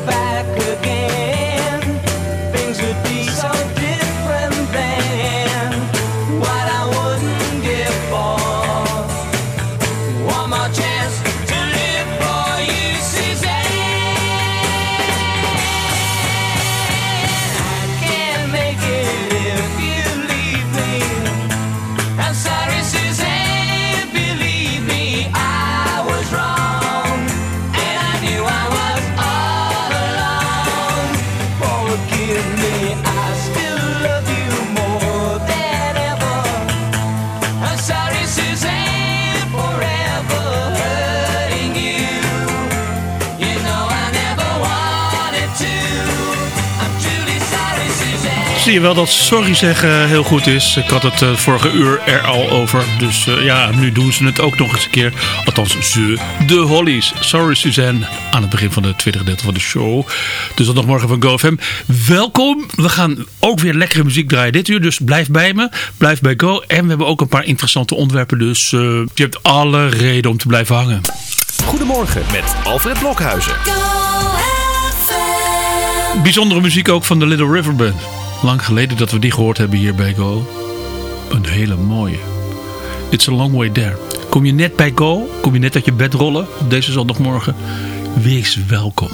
back zie je wel dat sorry zeggen heel goed is. Ik had het uh, vorige uur er al over. Dus uh, ja, nu doen ze het ook nog eens een keer. Althans, ze, de Hollies. Sorry Suzanne, aan het begin van de tweede gedeelte van de show. Dus dat nog morgen van GoFM. Welkom. We gaan ook weer lekkere muziek draaien dit uur. Dus blijf bij me. Blijf bij Go. En we hebben ook een paar interessante onderwerpen. Dus uh, je hebt alle reden om te blijven hangen. Goedemorgen met Alfred Blokhuizen. Bijzondere muziek ook van de Little River Band. Lang geleden dat we die gehoord hebben hier bij Go. Een hele mooie. It's a long way there. Kom je net bij Go? Kom je net uit je bed rollen? Deze zondagmorgen? Wees welkom.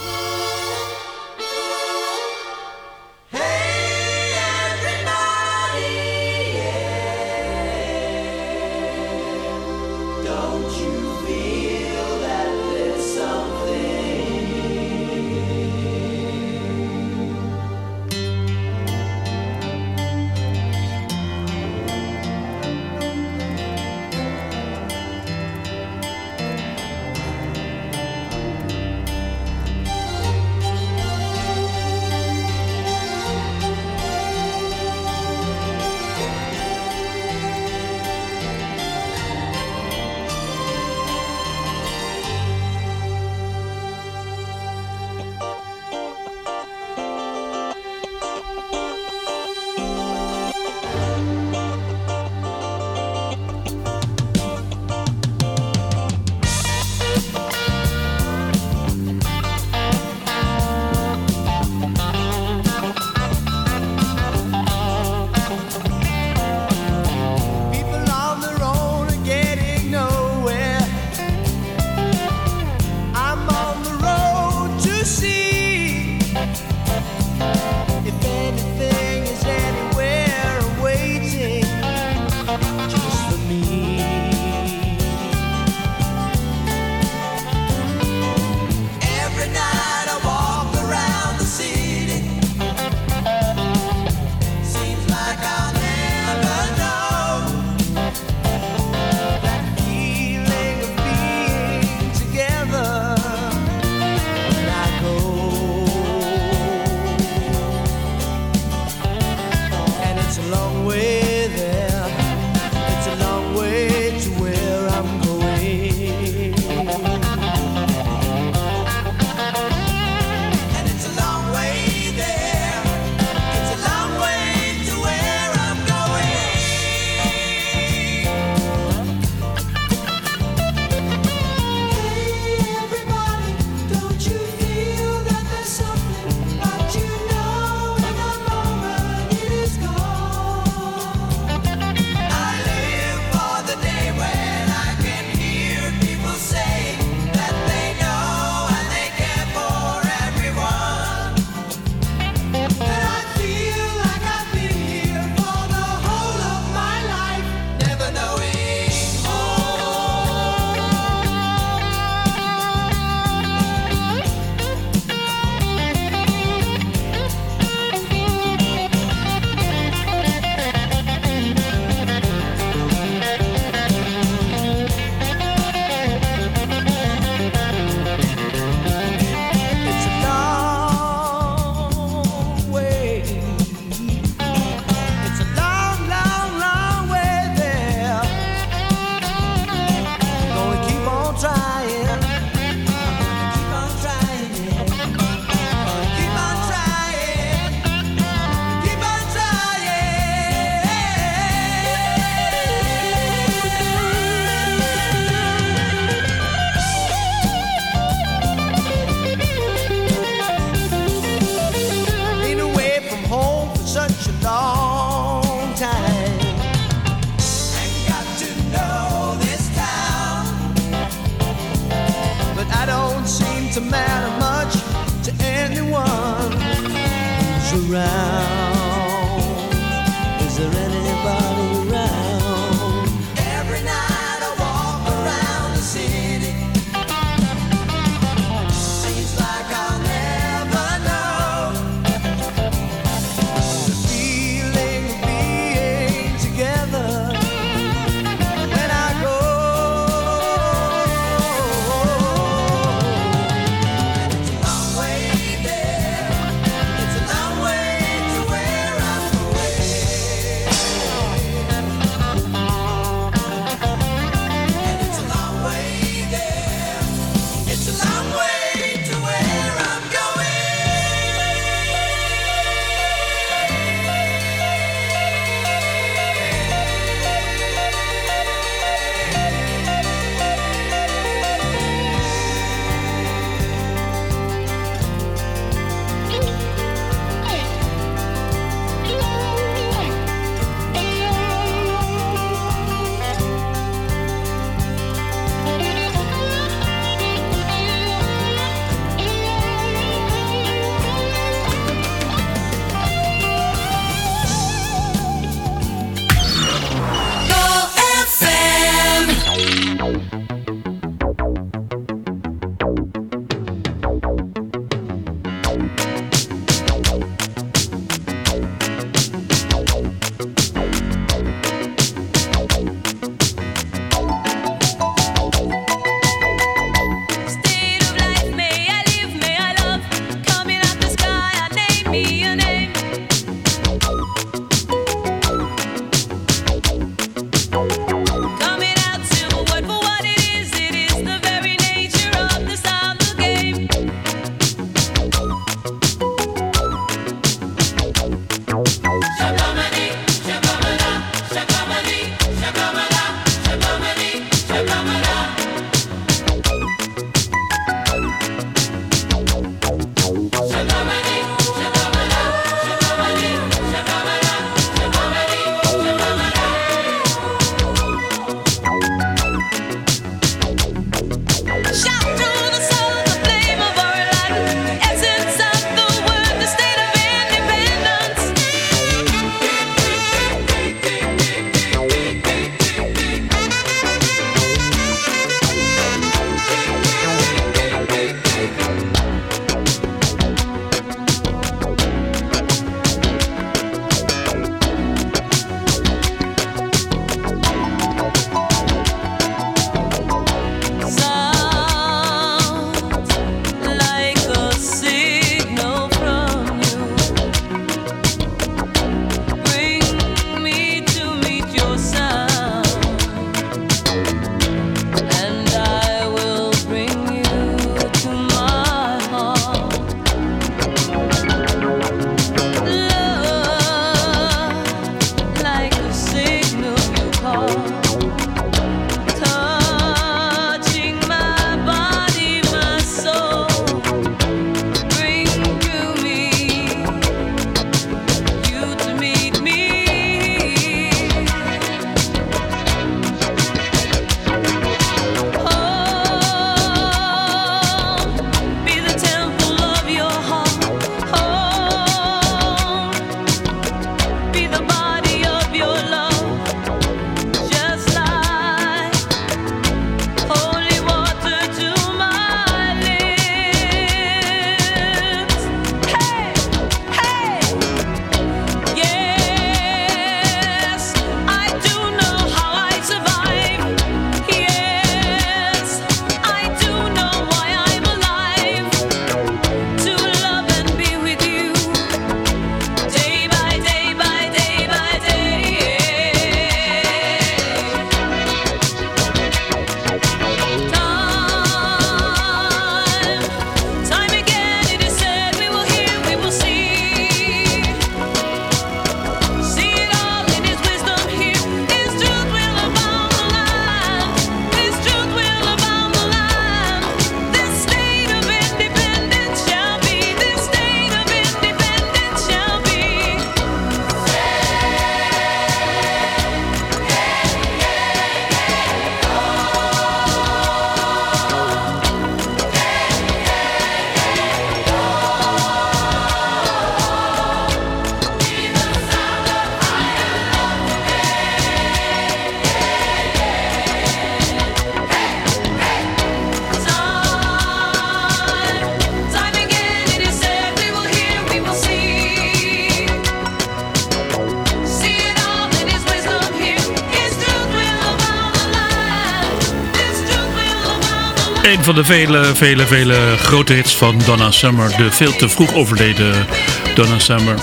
Een van de vele, vele, vele grote hits van Donna Summer. De veel te vroeg overleden Donna Summer.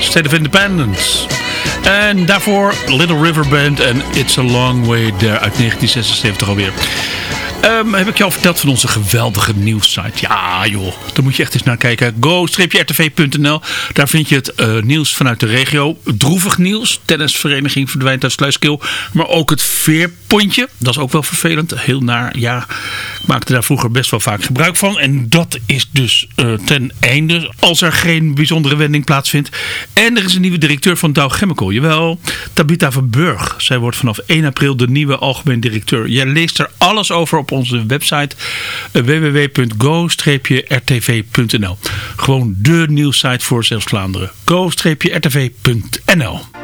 State of Independence. En daarvoor Little River Band en It's a Long Way There uit 1976 alweer. Um, heb ik je al verteld van onze geweldige nieuwssite? Ja joh, daar moet je echt eens naar kijken. go-rtv.nl Daar vind je het uh, nieuws vanuit de regio. Droevig nieuws. Tennisvereniging verdwijnt uit Sluiskeel. Maar ook het veerpontje. Dat is ook wel vervelend. Heel naar. Ja, ik maakte daar vroeger best wel vaak gebruik van. En dat is dus uh, ten einde. Als er geen bijzondere wending plaatsvindt. En er is een nieuwe directeur van Dow Chemical. Jawel, Tabitha Verburg. Zij wordt vanaf 1 april de nieuwe algemeen directeur. Jij leest er alles over op onze website eh, www.go-rtv.nl. Gewoon de nieuwssite voor zelfs Vlaanderen. go-rtv.nl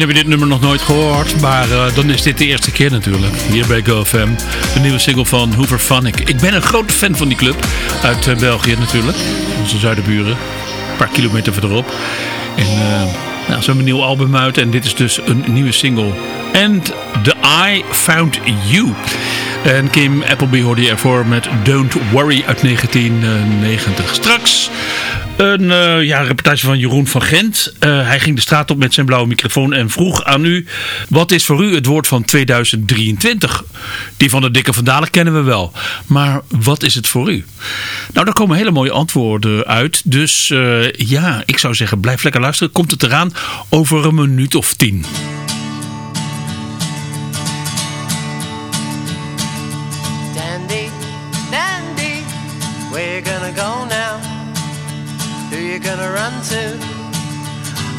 Heb je dit nummer nog nooit gehoord, maar uh, dan is dit de eerste keer natuurlijk. Hier bij GoFam, de nieuwe single van Hoover. Ik ben een grote fan van die club, uit uh, België natuurlijk. Onze zuidenburen, een paar kilometer verderop. En uh, nou, ze een nieuw album uit en dit is dus een nieuwe single. And The I Found You. En Kim Appleby hoorde je ervoor met Don't Worry uit 1990. Straks een uh, ja, reportage van Jeroen van Gent. Uh, hij ging de straat op met zijn blauwe microfoon en vroeg aan u... wat is voor u het woord van 2023? Die van de dikke vandalen kennen we wel. Maar wat is het voor u? Nou, daar komen hele mooie antwoorden uit. Dus uh, ja, ik zou zeggen, blijf lekker luisteren. Komt het eraan over een minuut of tien. Dandy, dandy, we're gonna go now. Who you gonna run to?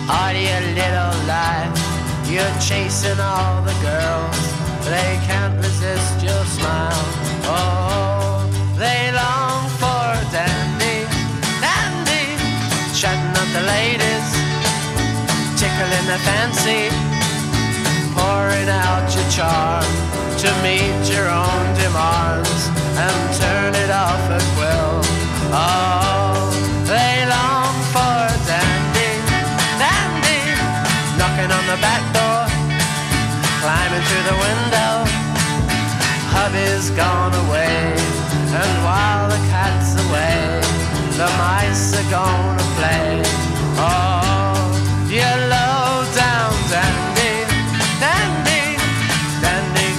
Are you little life? You're chasing all the girls. They can't resist your smile. Oh, they long for dandy, dandy, chatting up the ladies, tickling their fancy, pouring out your charm to meet your own demands and turn it off at will. Oh, knocking on the back door, climbing through the window. Hubby's gone away, and while the cat's away, the mice are gonna play. Oh, you low down dandy, dandy, dandy,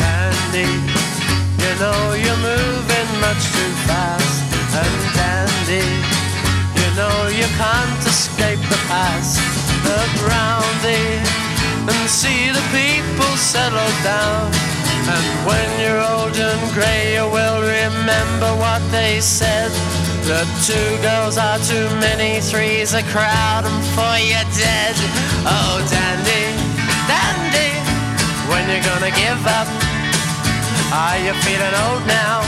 dandy. You know you're moving much too fast, and dandy, you know you can't escape past. Look round thee and see the people settle down. And when you're old and grey, you will remember what they said. That two girls are too many, three's a crowd, and four you're dead. Oh, dandy, dandy, when you're gonna give up? Are you feeling old now?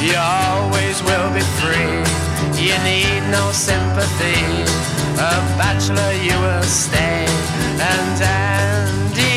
You always will be free. You need no sympathy. A bachelor you will stay. And Andy,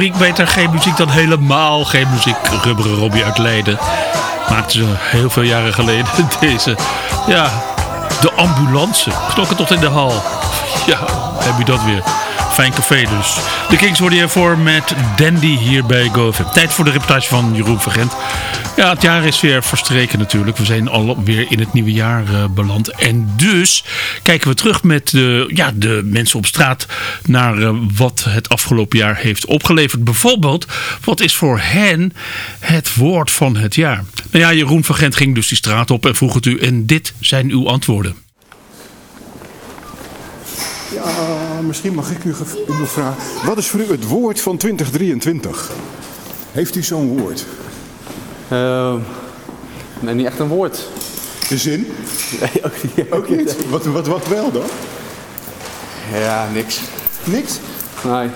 rubriek beter geen muziek dan helemaal geen muziek. Rubberen Robbie uit Leiden maakte ze heel veel jaren geleden deze. Ja, de ambulance. Knokken tot in de hal. Ja, heb je dat weer. Fijn café dus. De Kings worden je voor met Dandy hier bij GoFM. Tijd voor de reportage van Jeroen Vergent. Ja, het jaar is weer verstreken natuurlijk. We zijn alweer in het nieuwe jaar uh, beland. En dus kijken we terug met de, ja, de mensen op straat naar uh, wat het afgelopen jaar heeft opgeleverd. Bijvoorbeeld, wat is voor hen het woord van het jaar? Nou ja, Jeroen Vergent ging dus die straat op en vroeg het u. En dit zijn uw antwoorden. Ja, misschien mag ik u, u vragen. Wat is voor u het woord van 2023? Heeft u zo'n woord? Uh, nee, niet echt een woord. De zin? Nee, ook niet. Ook niet? Wat, wat, wat wel dan? Ja, niks. Niks? Nee.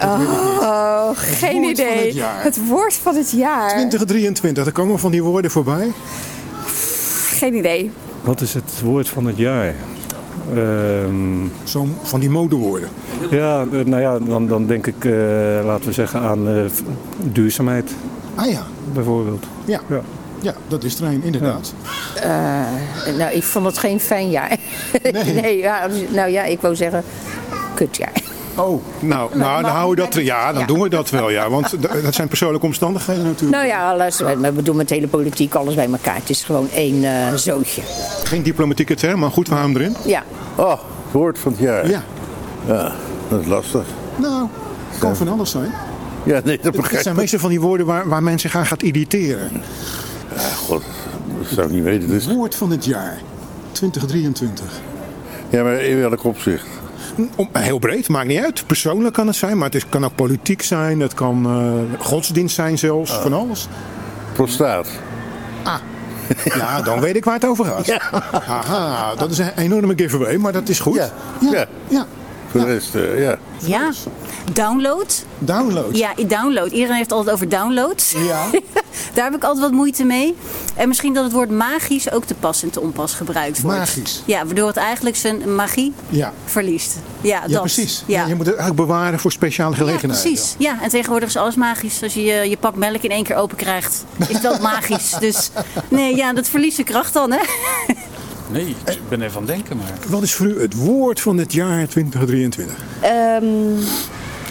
Oh, geen woord van idee. het jaar. Het woord van het jaar. 2023, er komen van die woorden voorbij. Geen idee. Wat is het woord van het jaar? Ehm, Zo'n van die modewoorden. ja, eh, nou ja, dan, dan denk ik, eh, laten we zeggen, aan eh, duurzaamheid Ah ja, bijvoorbeeld. ja. Ja. Ja, dat is er een, inderdaad. Nou, ik vond het geen fijn jaar. Nee. ja, nou ja, ik wou zeggen, kutjaar. Oh, nou, nou dan houden we dat... Ja, dan Ja. doen we dat wel, ja. Want dat zijn persoonlijke omstandigheden natuurlijk. Nou ja, alles, we bedoelen met hele politiek, alles bij elkaar. Het is gewoon één eh zootje. Geen diplomatieke term, maar goed, we houden hem erin. Ja, Oh, woord van het jaar. Ja. Ja, dat is lastig. Nou, kan van alles zijn. Ja, nee, dat Het begrijp zijn ik. meestal van die woorden waar, waar mensen zich aan gaat irriteren. God, dat zou ik niet weten. Dus, Woord van het jaar. 2023. ja, maar in welk opzicht? Om, heel breed, maakt niet uit. Persoonlijk kan het zijn, maar het is, kan ook politiek zijn. Het kan eh, godsdienst zijn zelfs, van alles. Prostaat. Ja, dan weet ik waar het over gaat. Aha, dat is een enorme giveaway, maar dat is goed. Ja. ja. Ja. Ja. Voor de rest, eh, ja. Ja, download. Download. Ja, download. Iedereen heeft het altijd over download. Ja. Daar heb ik altijd wat moeite mee. En misschien dat het woord magisch ook te pas en te onpas gebruikt wordt. Magisch. Ja, waardoor het eigenlijk zijn magie Ja. verliest. Ja, Ja, dat. precies. Ja. Ja, je moet het eigenlijk bewaren voor speciale Ja, gelegenheden. precies. Ja, en tegenwoordig is alles magisch. Als je je, je pak melk in één keer open krijgt, is dat magisch. Dus nee, ja, dat verliest de kracht dan, hè? Nee, ik ben even aan het denken, maar... Wat is voor u het woord van het jaar 2023? Ehm,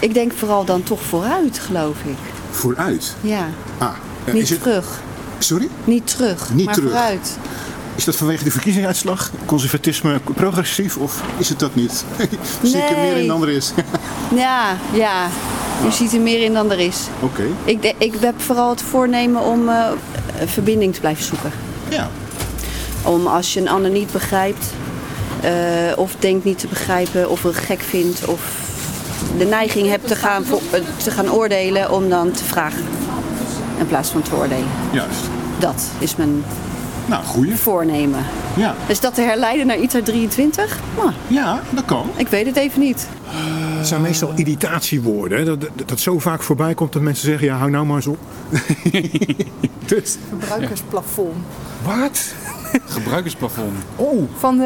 ik denk vooral dan toch vooruit, geloof ik. Vooruit. Ja, Ah, eh, niet is het, terug. sorry? Niet terug, Niet maar terug. vooruit. Is dat vanwege de verkiezingsuitslag? Conservatisme progressief of is het dat niet? Zie ik er meer in dan er is? Ja, ja. Je ziet er meer in dan er is. Oké. Ik, ik heb vooral het voornemen om eh, een verbinding te blijven zoeken. Ja. Om als je een ander niet begrijpt, eh, of denkt niet te begrijpen, of een gek vindt, of de neiging hebt te gaan, eh, te gaan oordelen, om dan te vragen. In plaats van te oordelen. Juist. Dat is mijn Nou, goeie. voornemen. Ja. Is dat te herleiden naar iets uit 23? Nou, Ja, dat kan. ik weet het even niet. Het zijn meestal irritatiewoorden. Hè? Dat, dat, dat zo vaak voorbij komt dat mensen zeggen, ja, hou nou maar eens op. dus, Verbruikersplafond. wat? Gebruikersplafond. Oh, Van de...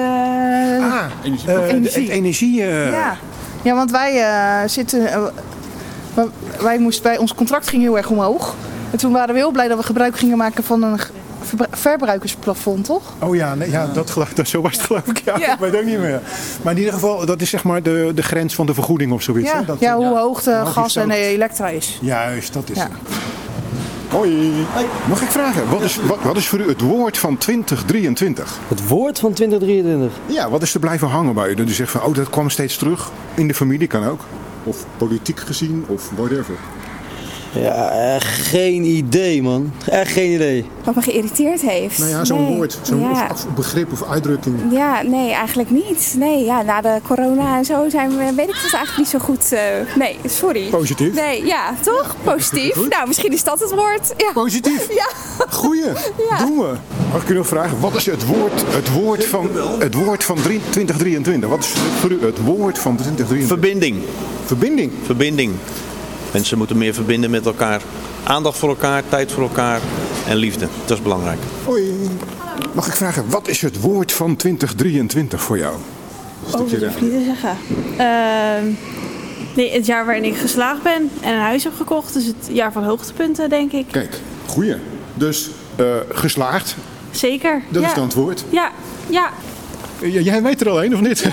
ah, Energieplafond. eh, de- Energie. het energie... eh, ja. ja, want wij eh, zitten... wij- wij moesten bij... Ons contract ging heel erg omhoog. En toen waren we heel blij dat we gebruik gingen maken van een verbruikersplafond, toch? Oh ja, nee, ja dat, geloof, dat, zo was het geloof ik. Ja, Ja. Ik weet ook niet meer. Maar in ieder geval, dat is zeg maar de, de grens van de vergoeding of zoiets. Ja, hè? Dat, ja hoe hoog de gas en elektra is. Juist, dat is Ja. het. Hoi. Mag ik vragen, wat is, wat, wat is voor u het woord van 2023? Het woord van 2023. Ja, wat is er blijven hangen bij u? Dat u zegt van, oh, dat kwam steeds terug. In de familie kan ook. Of politiek gezien, of whatever. Ja, echt geen idee, man. Echt geen idee. Wat me geïrriteerd heeft? Nou ja, zo'n Nee. woord, zo'n ja. begrip of uitdrukking. Ja, nee, eigenlijk niet. Nee, ja, na de corona en zo zijn we, weet ik het eigenlijk niet zo goed. eh, nee, sorry. Positief? Nee, ja, toch? Positief. Nou, misschien is dat het woord. Ja. Positief? Ja. Goeie, Ja. doen we. Mag ik u nog vragen, wat is het woord, het woord van, het woord van drie- 2023? Wat is voor u het woord van 2023? Verbinding. Verbinding. Verbinding. Mensen moeten meer verbinden met elkaar. Aandacht voor elkaar, tijd voor elkaar en liefde. Dat is belangrijk. Hoi. Mag ik vragen, wat is het woord van 2023 voor jou? Oh, dat hoef ik niet te zeggen. Ehm, Nee, het jaar waarin ik geslaagd ben en een huis heb gekocht. Dus het jaar van hoogtepunten, denk ik. Kijk, goeie. Dus eh, geslaagd, Zeker. dat ja. is het antwoord. Ja, ja. Jij weet er al een, of niet?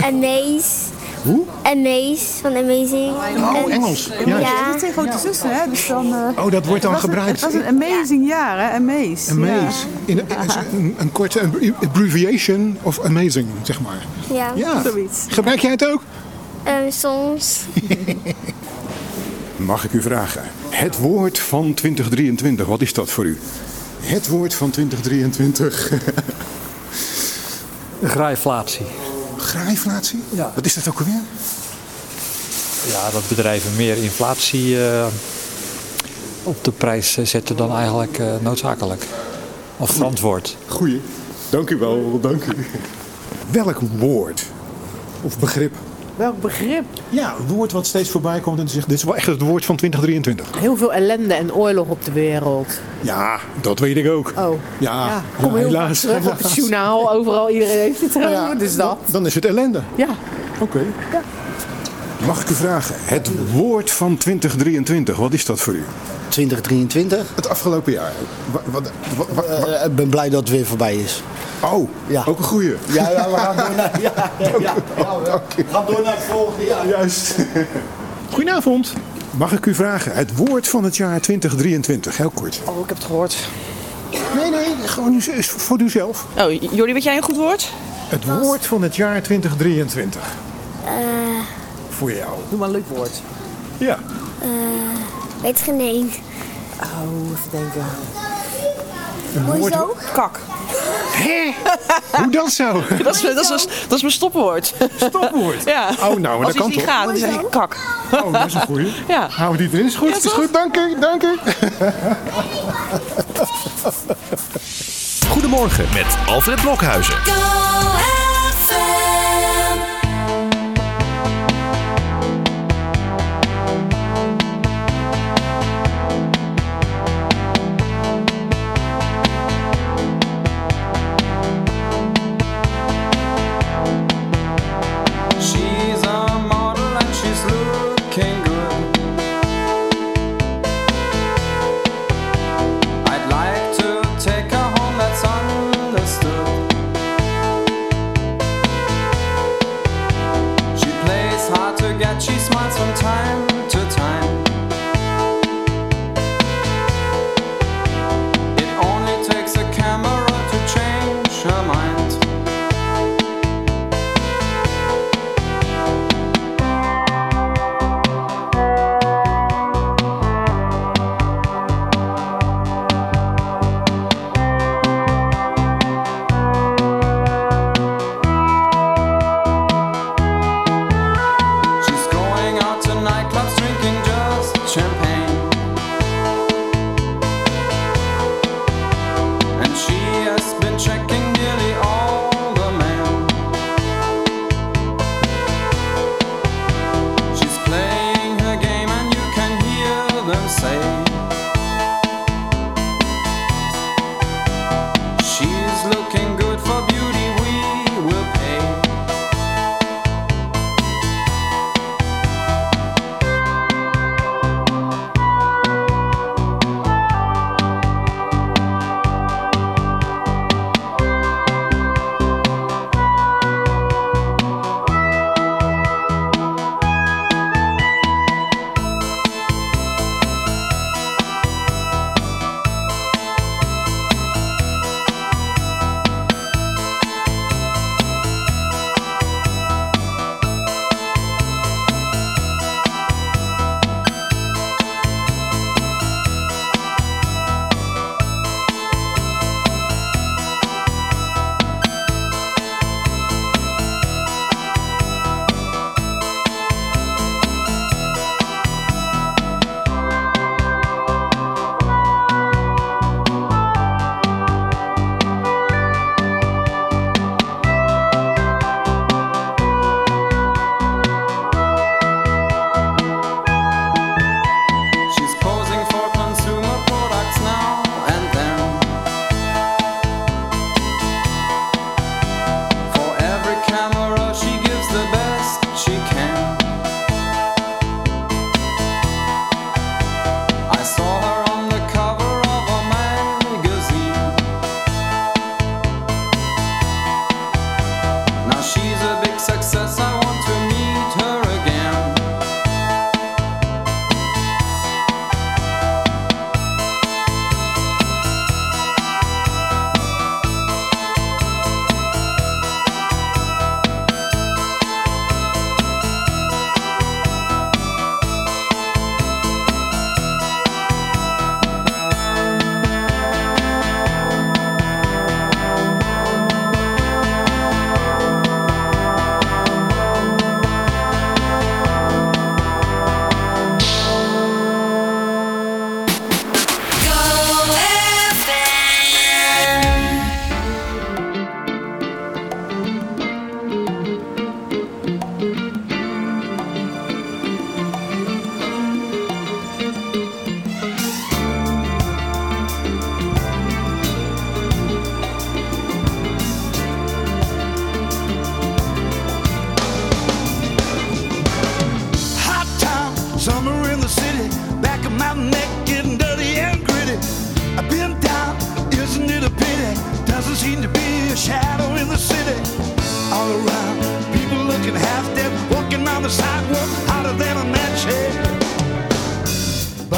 Amaze. Hoe? Amaze van Amazing. Oh, Engels. Ja. Ja. Dat zijn grote zussen, hè? Dus dan, eh, Oh, dat wordt dan het was een- gebruikt. Het was een amazing jaar, hè? Amaze. Amaze. In, in- een, een korte ab- abbreviation of amazing, zeg maar. Ja, Ja. zoiets. Gebruik jij het ook? Ehm, soms. Mag ik u vragen? Het woord van 2023, wat is dat voor u? Het woord van 2023. Graaiflatie. Graaiflatie? Ja. Wat is dat ook alweer? Ja, dat bedrijven meer inflatie eh, op de prijs zetten dan eigenlijk eh, noodzakelijk. Of verantwoord. Goeie. Dank u wel, dank u. Welk woord of begrip? Welk begrip? Ja, een woord wat steeds voorbij komt en zegt, dit is wel echt het woord van 2023. Heel veel ellende en oorlog op de wereld. Ja, dat weet ik ook. Oh. Ja, Ja, kom heel vaak helaas. terug op het journaal. Overal, iedereen heeft het erover. Ja, dus dan, dat. dan is het ellende. Ja. Oké. Mag ik u vragen, het woord van 2023, wat is dat voor u? 2023? Het afgelopen jaar. Wa- wat- wa- wa- wa- Eh, Ik ben blij dat het weer voorbij is. Oh, ook een goeie. Ja, ja, we gaan door naar, ja, ja, ja, ja, we gaan door naar het volgende jaar. Juist. Goedenavond. Mag ik u vragen, het woord van het jaar 2023, heel kort. Oh, ik heb het gehoord. Nee, nee, gewoon voor uzelf. Oh, Jordi, weet jij een goed woord? Het woord van het jaar 2023. Voor jou. Doe maar een leuk woord. Ja. Eh, weet geen één. Oh, even denken. Een woord... Hoezo? Kak. Hé? Hoe dat zo? Dat is, dat, is, dat is mijn stopwoord. Stopwoord? Ja. Oh, nou, maar Als dat kan niet toch? gaat, dan zeg ik kak. Oh, dat is een goeie. Ja. Houden we die erin? Is goed, Ja, is toch? goed. Dank u, dank u. Goedemorgen met Alfred Blokhuizen.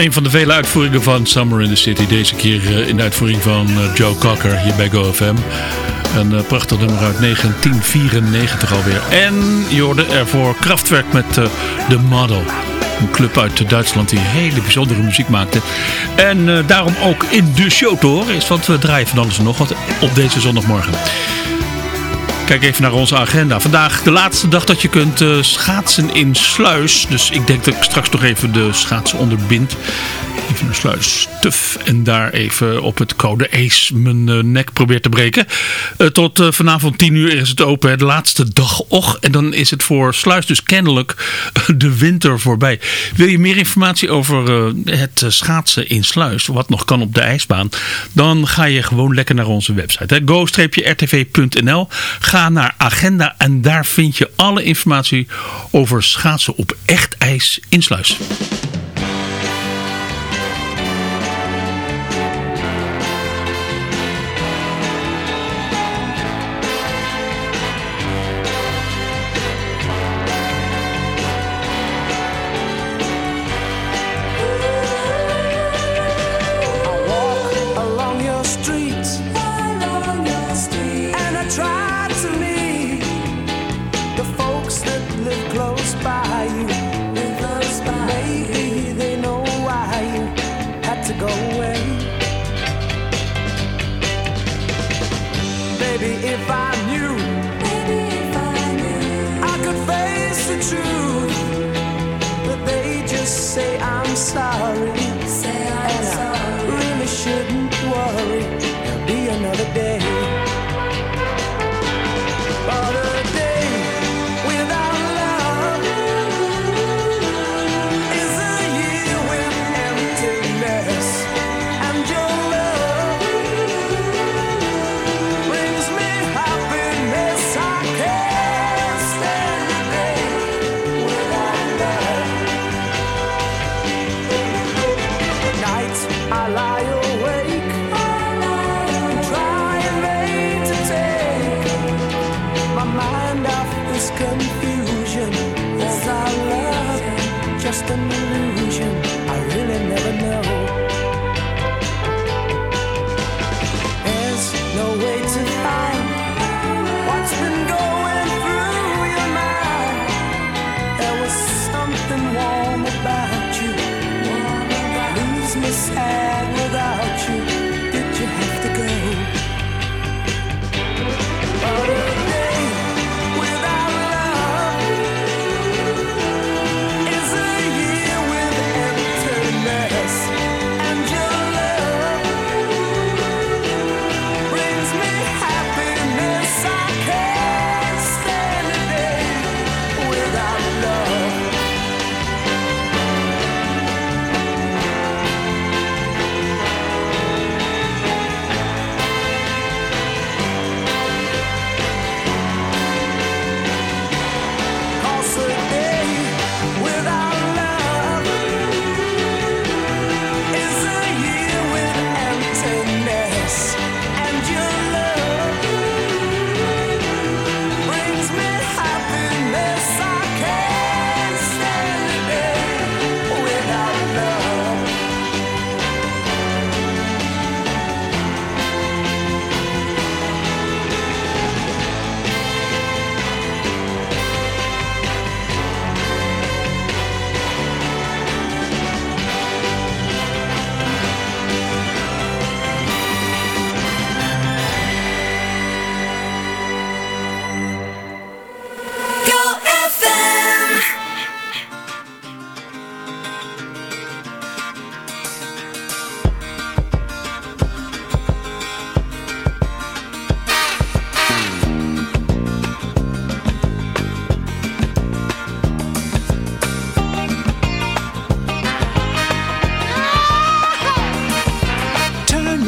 Een van de vele uitvoeringen van Summer in the City. Deze keer eh, in de uitvoering van eh, Joe Cocker hier bij GoFM. Een eh, prachtig nummer uit 1994 alweer. En je ervoor Kraftwerk met eh, The Model. Een club uit Duitsland die hele bijzondere muziek maakte. En daarom ook in de show te is. Want we draaien van alles en nog wat op deze zondagmorgen. Kijk even naar onze agenda. Vandaag de laatste dag dat je kunt eh, schaatsen in Sluis. Dus ik denk dat ik straks nog even de schaatsen onderbind. Sluis tuf. En daar even op het code Ace mijn eh, nek probeer te breken. Eh, tot eh, vanavond 10 uur is het open. De laatste dag. Och, en dan is het voor Sluis dus kennelijk de winter voorbij. Wil je meer informatie over het schaatsen in Sluis. Wat nog kan op de ijsbaan. Dan ga je gewoon lekker naar onze website. go-rtv.nl Ga naar agenda en daar vind je alle informatie over schaatsen op echt ijs in Sluis.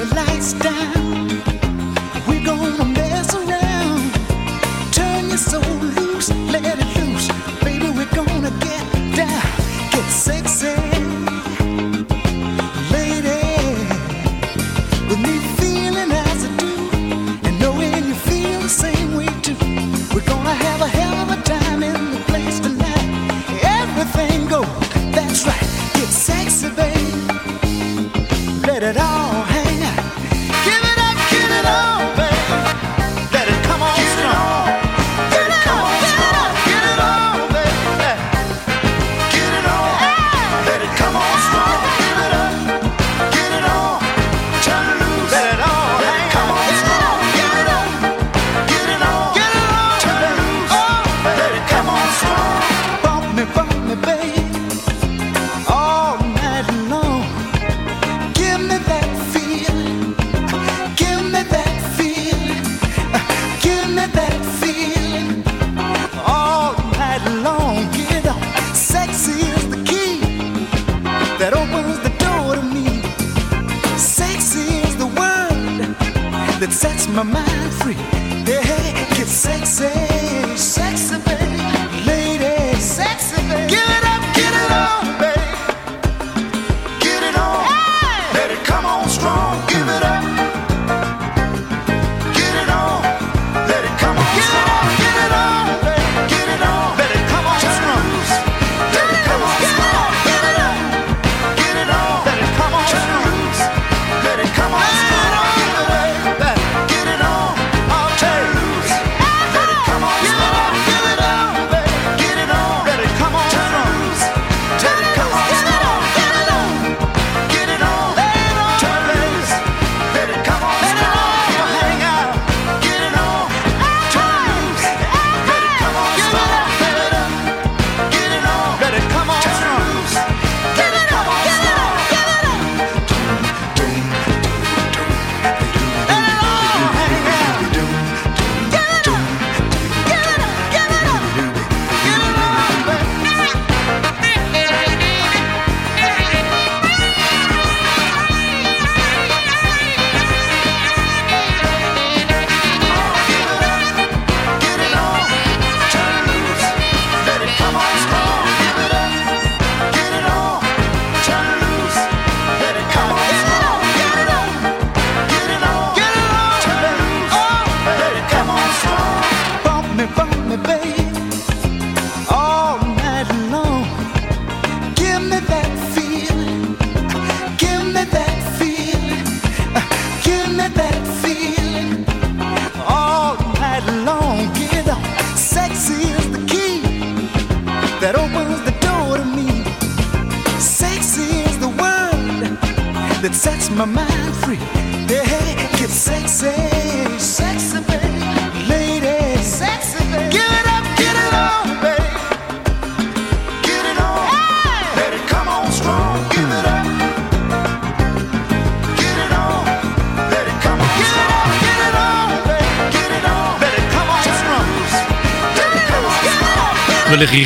the lights down.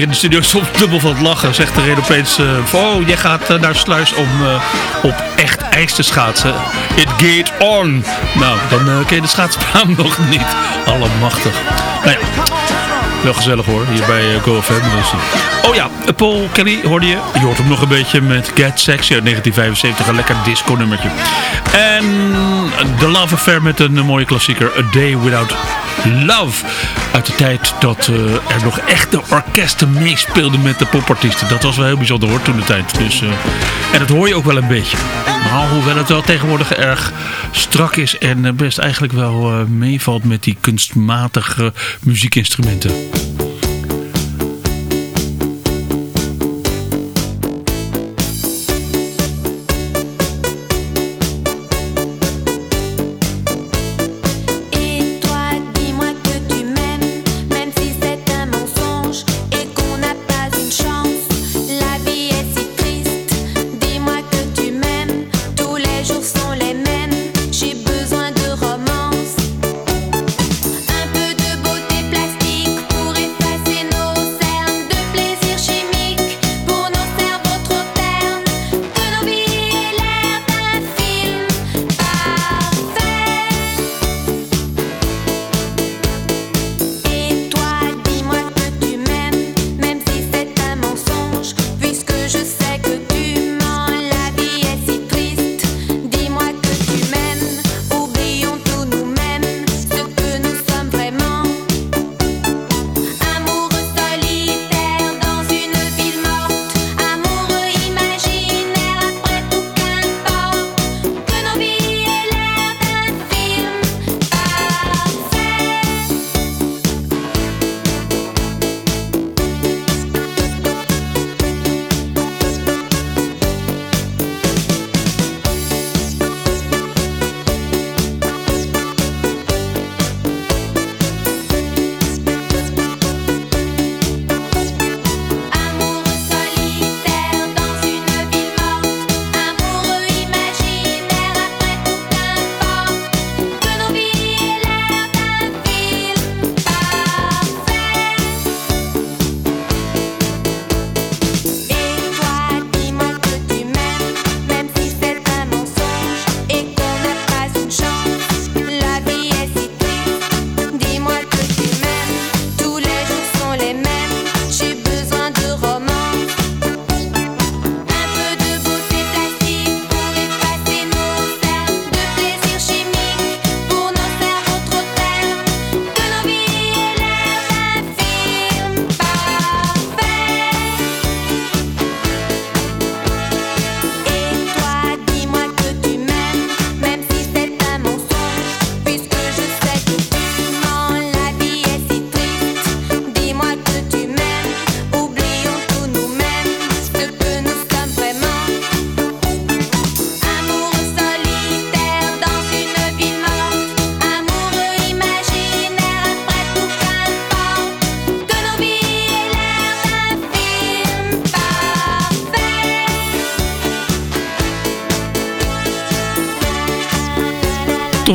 in de studio soms dubbel van het lachen. Zegt de reden opeens eh, oh, jij gaat eh, naar Sluis om eh, op echt ijs te schaatsen. It gate on. Nou, dan ken je de schaatsbaan nog niet. Allemachtig. Nou. Wel gezellig hoor, hier bij GoFM. Dus. Oh ja, Paul Kelly hoorde je. Je hoort hem nog een beetje met Get Sexy uit 1975. Een lekker disco nummertje. En The Love Affair met een mooie klassieker. A Day Without Love. Uit de tijd dat eh, er nog echte orkesten meespeelden met de popartiesten. Dat was wel heel bijzonder hoor, toen de tijd. Dus, eh, en dat hoor je ook wel een beetje. Maar hoewel het wel tegenwoordig erg strak is en eh, best eigenlijk wel uh, meevalt met die kunstmatige muziekinstrumenten.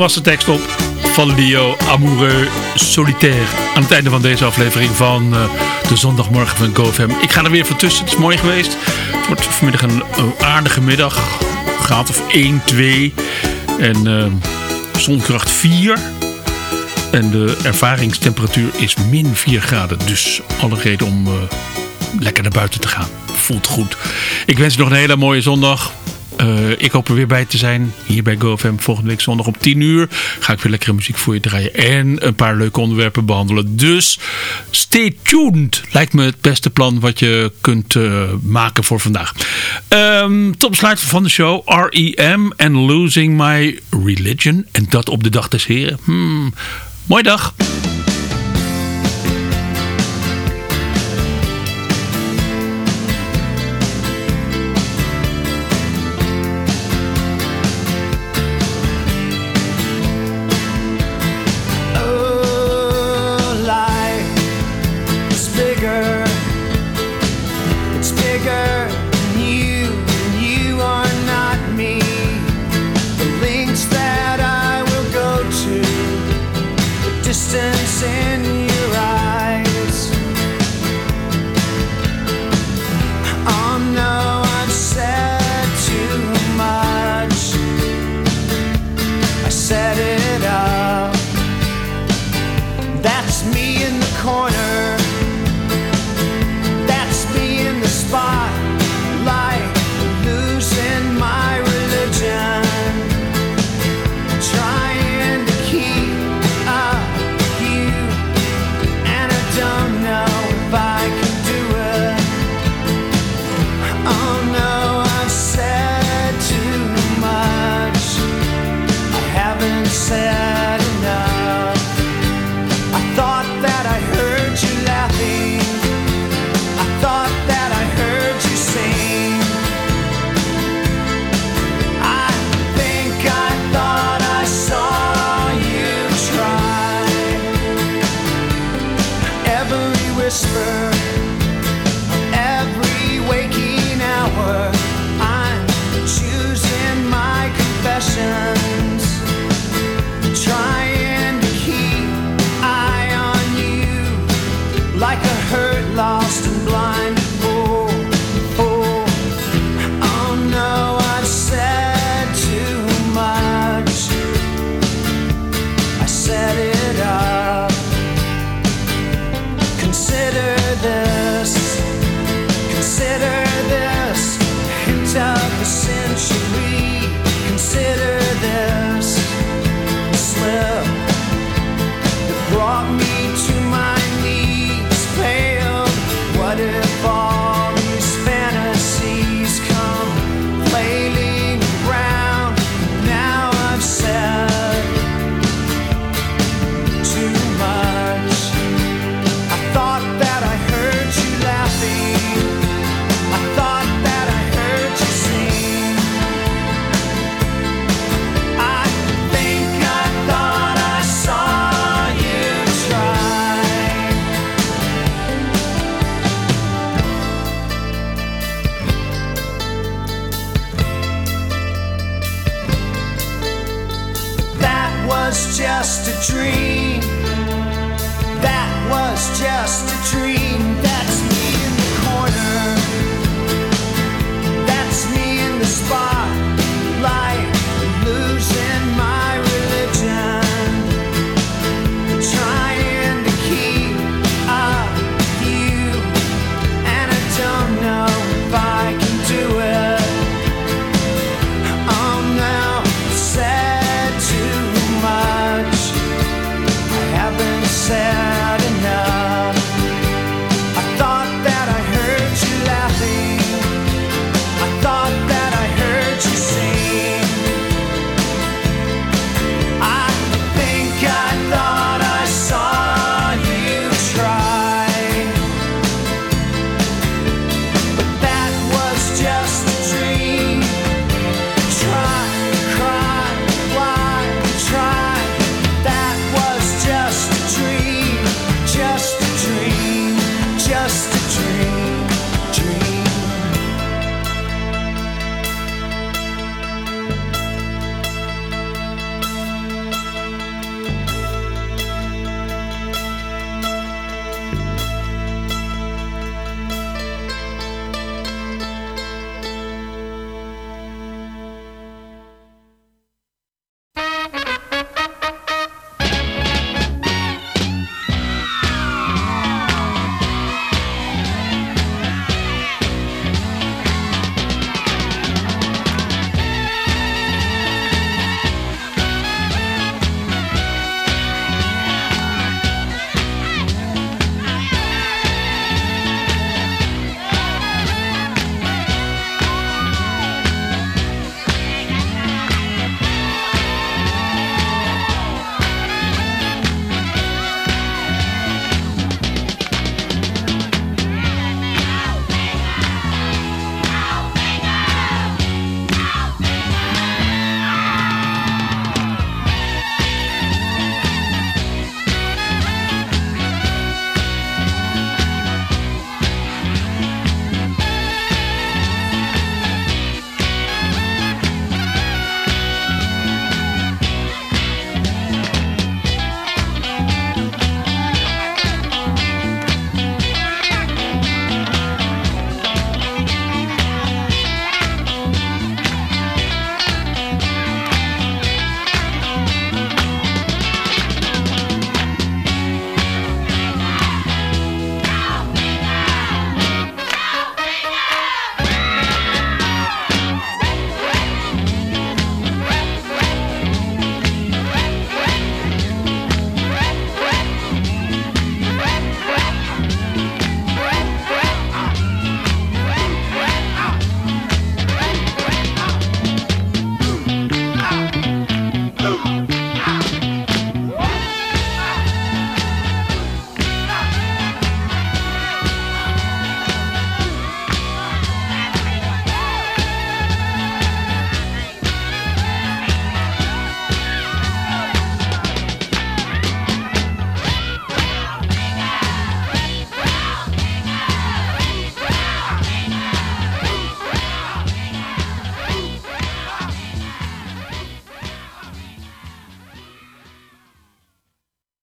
Was de tekst op van Leo Amoureux Solitaire. Aan het einde van deze aflevering van eh, de zondagmorgen van GoFM. Ik ga er weer voor tussen. Het is mooi geweest. Het wordt vanmiddag een, een aardige middag. Graad of 1, 2. En eh, zonkracht 4. En de ervaringstemperatuur is min 4 graden. Dus alle reden om eh, lekker naar buiten te gaan. Voelt goed. Ik wens je nog een hele mooie zondag. Eh, ik hoop er weer bij te zijn. Hier bij GoFM volgende week zondag om 10 uur. Ga ik weer lekkere muziek voor je draaien. En een paar leuke onderwerpen behandelen. Dus stay tuned. Lijkt me het beste plan wat je kunt eh, maken voor vandaag. Ehm tot besluit van de show. R.E.M. en Losing My Religion. En dat op de dag des heren. Hmm. Mooie dag.